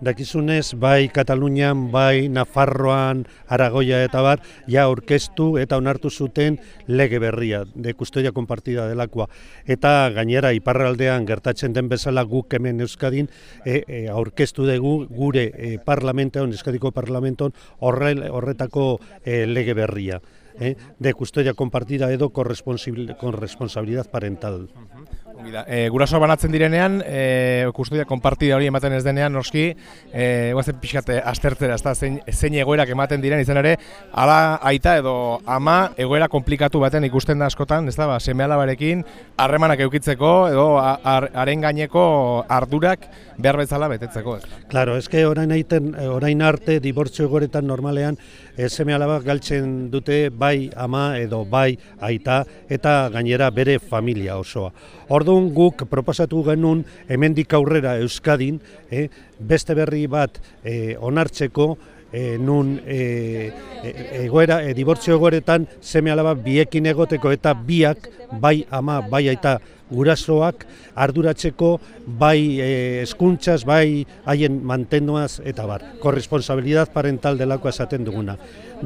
Dakizunez, bai Katalunian, bai Nafarroan, Aragoia eta bar, ja aurkeztu eta onartu zuten lege berria, de kustodia konpartida delakoa. Eta gainera, iparraldean gertatzen den bezala guk hemen Euskadin e, e, aurkeztu dugu gure e, parlamenton, Euskadiko parlamenton horretako e, lege berria. Eh, de custodia compartida edo corresponsabilidad parental. E, guraso banatzen direnean, e, kustodia konpartida hori ematen ez denean, noski, e, guazen pixkate astertzera, ez da, zein, zein egoerak ematen diren, izan ere, ala aita edo ama egoera komplikatu baten ikusten da askotan, ez da, ba, seme alabarekin, harremanak eukitzeko, edo haren gaineko ardurak behar bezala betetzeko. Ez. Claro, que orain, aiten, orain arte, dibortzio egoretan normalean, e, seme alabak galtzen dute bai ama edo bai aita, eta gainera bere familia osoa. Orduan guk proposatu genuen hemendik aurrera Euskadin, eh, beste berri bat eh, onartzeko, e, nun e, egoera, e, dibortzio egoeretan seme alaba biekin egoteko eta biak bai ama, bai aita gurasoak arduratzeko bai e, eskuntzaz, bai haien mantenuaz eta bar. Korresponsabilidad parental delako esaten duguna.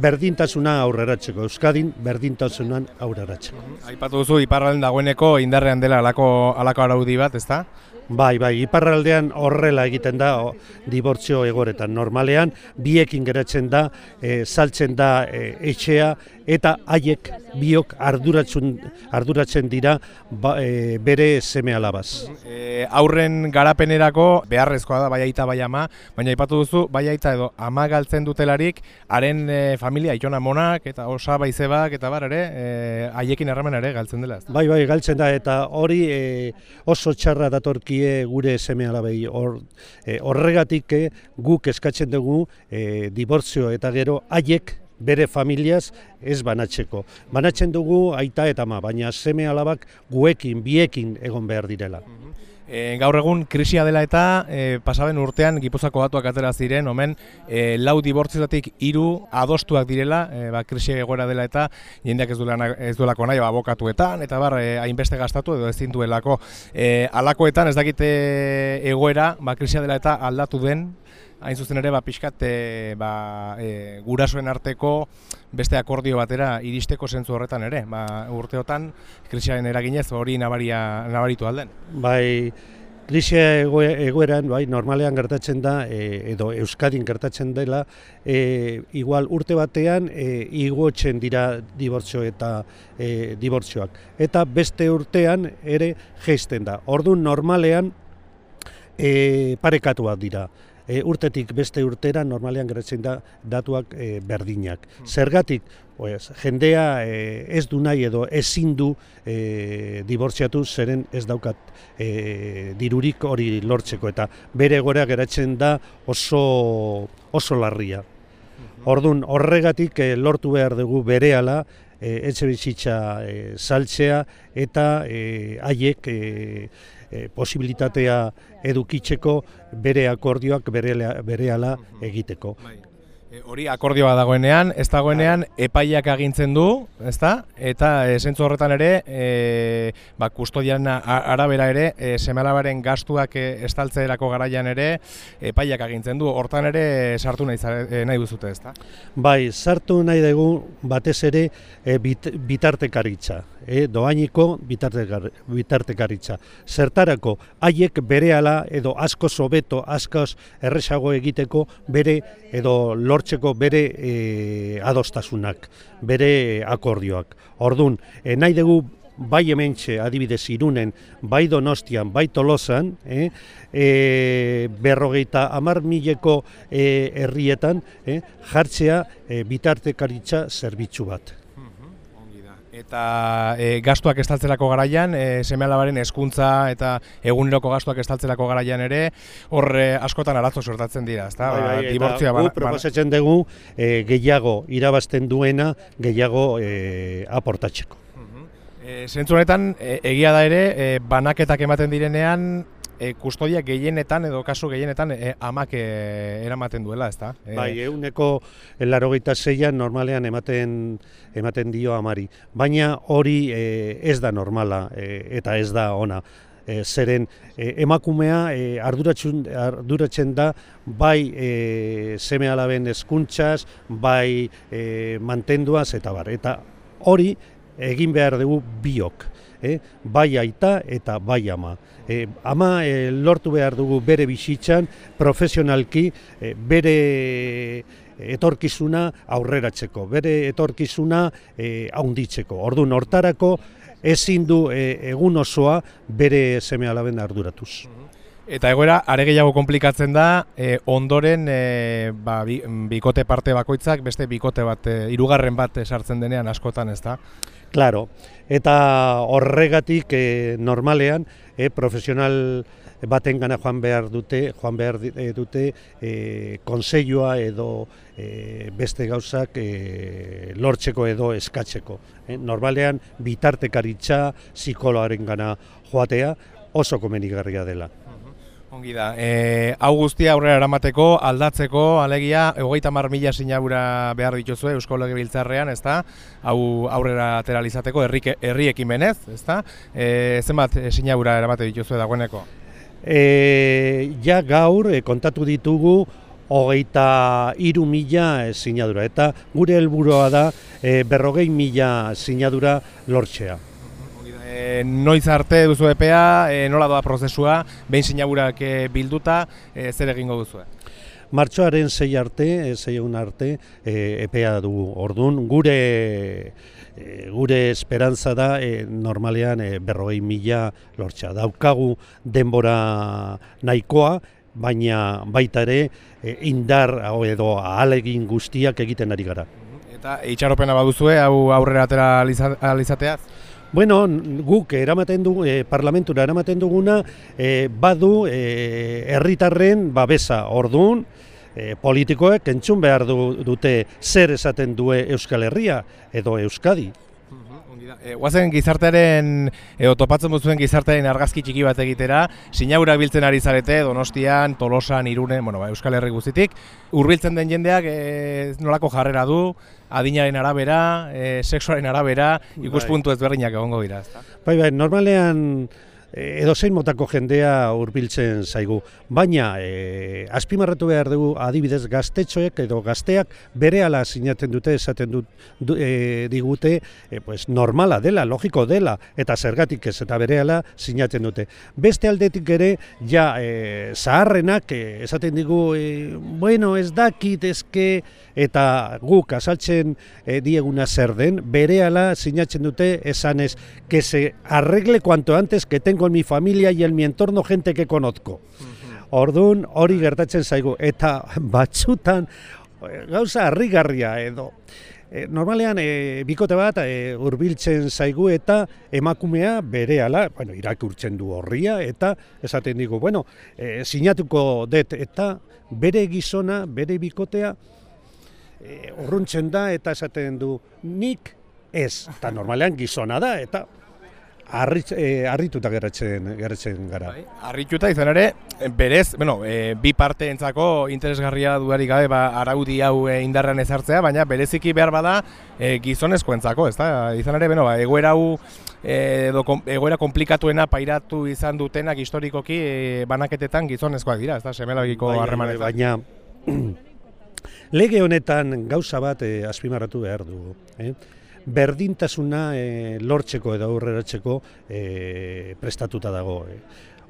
Berdintasuna aurreratzeko, Euskadin berdintasunan aurreratzeko. Aipatu duzu, iparralen dagoeneko indarrean dela alako, alako araudi bat, ezta? Bai, bai, iparraldean horrela egiten da o, dibortzio egoretan. Normalean, biekin geratzen da, e, saltzen da e, etxea, eta haiek biok arduratzen, arduratzen dira ba, e, bere seme alabaz. E, aurren garapenerako beharrezkoa da bai aita bai ama, baina ipatu duzu bai aita edo ama galtzen dutelarik, haren e, familia itona monak eta osa baizebak eta bar ere, e, haiekin erramen ere galtzen dela. Bai, bai, galtzen da eta hori e, oso txarra datorkie gure seme alabei. Hor, e, horregatik e, guk eskatzen dugu e, dibortzio eta gero haiek bere familiaz ez banatzeko. Banatzen dugu aita eta ma, baina seme alabak guekin, biekin egon behar direla. E, gaur egun krisia dela eta e, pasaben urtean Gipuzako batuak atera ziren, omen e, lau dibortziotatik hiru adostuak direla, e, ba, krisia egoera dela eta jendeak ez duela ez duelako nahi, ba, abokatuetan eta bar e, hainbeste gastatu edo ezin duelako e, alakoetan ez dakite egoera, ba, krisia dela eta aldatu den hain zuzen ere ba pixkat e, ba, e, gurasoen arteko beste akordio batera iristeko zentzu horretan ere ba, urteotan krisiaren eraginez hori nabaria nabaritu alden bai Krisia egoeran, bai, normalean gertatzen da, e, edo Euskadin gertatzen dela, e, igual urte batean e, igotzen dira dibortzio eta e, dibortzioak. Eta beste urtean ere geisten da. Orduan normalean e, parekatuak dira e, urtetik beste urtera normalean geratzen da datuak e, berdinak. Hmm. Zergatik, pues, jendea e, ez du nahi edo ezin du e, dibortziatu zeren ez daukat e, dirurik hori lortzeko eta bere gorea geratzen da oso, oso larria. Hmm. Ordun horregatik e, lortu behar dugu berehala e, etxe bizitza e, saltzea eta haiek e, e, posibilitatea edukitzeko bere akordioak bere ala egiteko. Bai. E, hori akordioa dagoenean, ez dagoenean epaiak agintzen du, ezta? Eta esentzu horretan ere, e, ba, kustodian arabera ere, e, semalabaren gastuak e, estaltzeerako garaian ere, epaiak agintzen du. Hortan ere sartu nahi, e, nahi duzute, ezta? Bai, sartu nahi dugu batez ere e, bit, bitartekaritza, e, doainiko bitartekar, bitartekaritza. Zertarako, haiek bere edo asko sobeto, askoz erresago egiteko bere edo lor lortzeko bere e, adostasunak, bere akordioak. Ordun, e, nahi dugu bai hementxe adibidez irunen, bai donostian, bai tolosan, e, e, berrogeita amar mileko e, herrietan jartzea e, bitartekaritza zerbitzu bat eta e, gastuak estaltzerako garaian, e, seme alabaren eskuntza eta eguneroko gastuak estaltzerako garaian ere, hor e, askotan arazo sortatzen dira, ezta? Bai, bai, dibortzia gu proposatzen dugu e, gehiago irabazten duena, gehiago e, aportatzeko. E, Zentzu honetan, e, egia da ere, e, banaketak ematen direnean, e, kustodia gehienetan edo kasu gehienetan e, amak e, eramaten duela, ezta? E, bai, euneko larogeita zeian normalean ematen ematen dio amari. Baina hori e, ez da normala e, eta ez da ona. e, zeren e, emakumea e, arduratzen, arduratzen da bai e, seme alaben eskuntzaz, bai e, mantenduaz eta bar. Eta hori egin behar dugu biok, eh? bai aita eta bai ama. E, ama e, lortu behar dugu bere bizitzan, profesionalki, e, bere etorkizuna aurreratzeko, bere etorkizuna e, haunditzeko. Ordu hortarako ezin du e, egun osoa bere seme alaben arduratuz. Eta egoera, are gehiago komplikatzen da, e, ondoren e, ba, bikote parte bakoitzak, beste bikote bat, e, irugarren bat sartzen denean askotan, ez da? Claro, eta horregatik e, normalean, e, profesional baten gana joan behar dute, joan behar dute e, konseilua edo e, beste gauzak e, lortzeko edo eskatzeko. E, normalean, bitartekaritza psikoloaren gana joatea oso komenigarria dela. Ongi da, e, hau guztia aurrera eramateko, aldatzeko, alegia, egoita mar mila sinabura behar dituzue Eusko Lege Biltzarrean, ez da? Hau aurrera ateralizateko, herri ekimenez, ez da? E, zenbat sinabura eramate dituzue dagoeneko? E, ja gaur, e, kontatu ditugu, hogeita iru mila sinadura, eta gure helburua da e, berrogei mila sinadura lortzea noiz arte duzu epea, e, nola doa prozesua, behin sinaburak e, bilduta, e, zer egingo duzu? Martxoaren zei arte, zei egun arte, e, epea dugu orduan, gure gure esperantza da e, normalean e, berrogei mila lortza. Daukagu denbora nahikoa, baina baita ere indar edo ahalegin guztiak egiten ari gara. Eta itxaropena baduzue, hau aurrera atera alizateaz? Bueno, guk eramaten du e, parlamentura eramaten duguna e, badu eh, herritarren babesa. Ordun e, politikoek entzun behar du, dute zer esaten due Euskal Herria edo Euskadi. E, guazen gizartearen, edo topatzen duzuen gizartearen argazki txiki bat egitera, sinaurak biltzen ari zarete, Donostian, Tolosan, Irunen, bueno, ba, Euskal Herri guztitik, hurbiltzen den jendeak e, nolako jarrera du, adinaren arabera, e, sexuaren arabera, bai. ikuspuntu ezberdinak egongo dira? Bai, bai, normalean edo zein motako jendea hurbiltzen zaigu. Baina, e, azpimarratu behar dugu adibidez gaztetxoek edo gazteak bere ala sinaten dute, esaten dut, du, e, digute, e, pues, normala dela, logiko dela, eta zergatik ez eta bere ala sinaten dute. Beste aldetik ere, ja, e, zaharrenak, e, esaten digu, e, bueno, ez dakit, ezke, eta guk azaltzen e, dieguna zer den, bere ala sinatzen dute, esanez, que se arregle cuanto antes que tengo en mi familia y en mi entorno gente que conozco. Ordun hori gertatzen zaigu. Eta batzutan gauza harrigarria edo e, normalean e, bikote bat e, hurbiltzen zaigu eta emakumea berehala, bueno, irakurtzen du horria eta esaten digu, bueno, e, sinatuko det eta bere gizona, bere bikotea e, urruntzen da eta esaten du nik ez, eta normalean gizona da eta Eh, harrituta geratzen geratzen gara. Bai, harrituta izan ere, berez, bueno, e, bi parte entzako interesgarria duari gabe ba, araudi hau e, indarrean ezartzea, baina bereziki behar bada e, gizonezko entzako, ez da? Izan ere, bueno, ba, egoera hau e, do, egoera komplikatuena pairatu izan dutenak historikoki e, banaketetan gizonezkoak dira, ez da? Semelagiko bai, harremanetan. Bai, baina lege honetan gauza bat e, azpimarratu behar dugu. Eh? Berdintasuna e, lortzeko edo aurreratzeko e, prestatuta dago. E.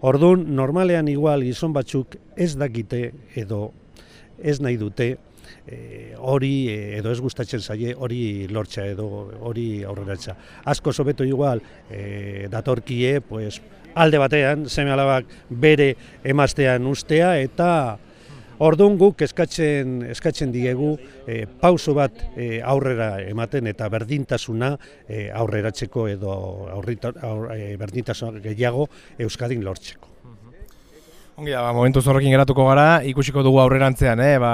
Orduan, normalean igual gizon batzuk ez dakite edo ez nahi dute hori edo ez gustatzen zaie hori lortza edo hori aurreratza. Asko sobeto igual e, datorkie pues, alde batean, seme alabak bere emaztean ustea eta Orduan guk eskatzen, eskatzen diegu e, pauso bat e, aurrera ematen eta berdintasuna e, aurreratzeko edo aurrita, aur, e, berdintasuna gehiago Euskadin lortzeko. Ongi da, ba, momentu zorrekin geratuko gara, ikusiko dugu aurrerantzean, eh? ba,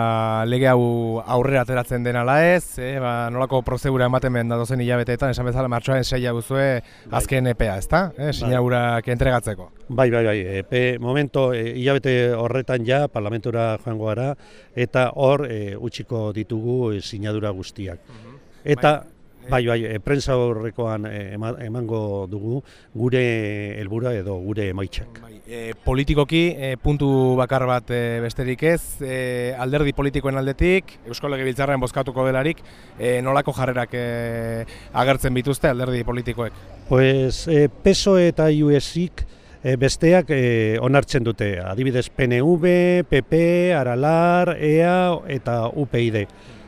lege hau aurrera ateratzen den ala ez, eh? ba, nolako prozedura ematen ben da dozen hilabeteetan, esan bezala martxoaren seia guzue bai. azken EPA, ez da? Eh? Bai. entregatzeko. Bai, bai, bai, epe, momento, e, hilabete horretan ja, parlamentura joango gara, eta hor e, utxiko ditugu e, sinadura guztiak. Mhm. Eta, bai. Bai, bai, e, prensa horrekoan e, ema- emango dugu gure helbura edo gure emaitzak. Bai, e, politikoki e, puntu bakar bat e, besterik ez, e, alderdi politikoen aldetik, Eusko Legebiltzarrean bozkatuko delarik, e, nolako jarrerak e, agertzen bituzte alderdi politikoek? Pues e, PSO eta USIk e, besteak e, onartzen dute, adibidez PNV, PP, Aralar, EA eta UPyD.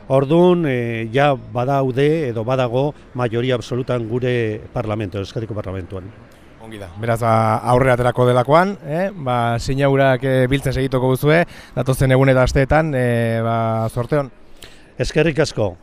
Orduan, e, ja badaude edo badago majoria absolutan gure parlamento, Euskadiko parlamentuan. Ongi da. Beraz, ba, aurre aterako delakoan, eh? ba, sinaurak e, biltzen segituko duzue, datozen egun eta asteetan, e, ba, sorteon. Eskerrik asko.